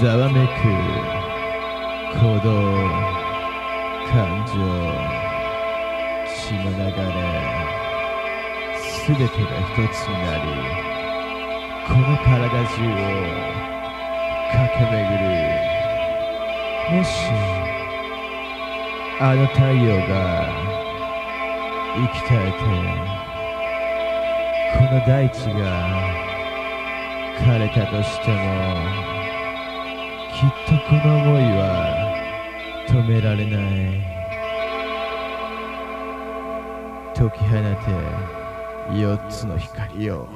ざわめく鼓動感情血の流れすべてが一つになりこの体中を駆け巡る。もしあの太陽が生き絶えてこの大地が枯れたとしてもきっとこの思いは止められない。解き放て4つの光を。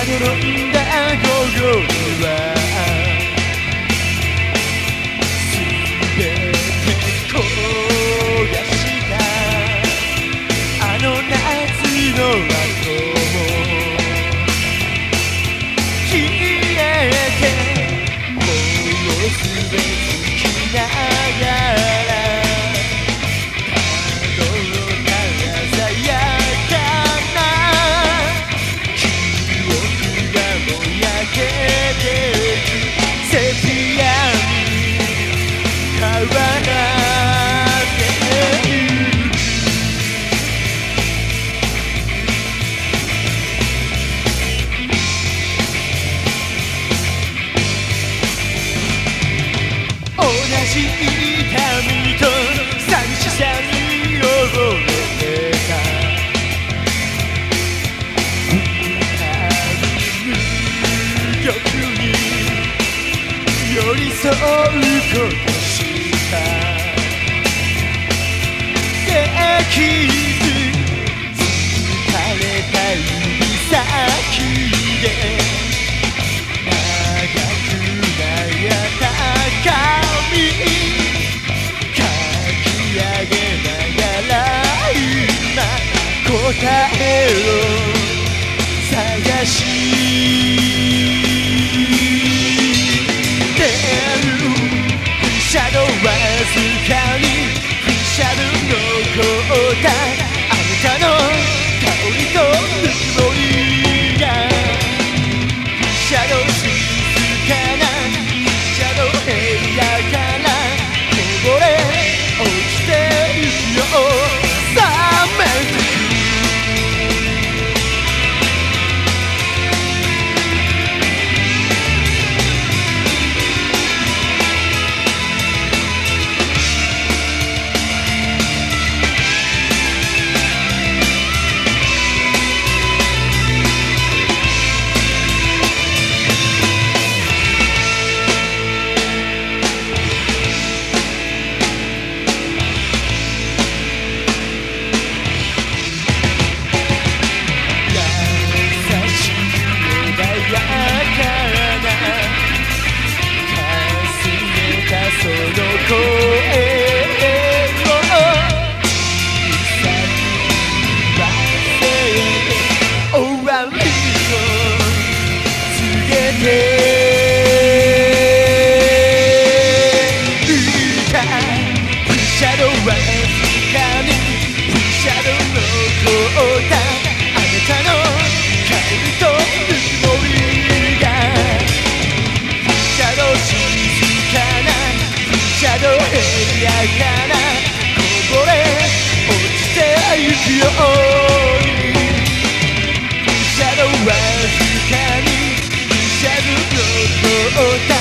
まどろんだ午寄り添うことしたできず疲れた指先ずかにくしゃるのシャドウリアからこぼれ落ちてゆくようにシャドウわずかにシャをウの塔